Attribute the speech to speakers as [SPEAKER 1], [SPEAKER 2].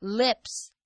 [SPEAKER 1] lips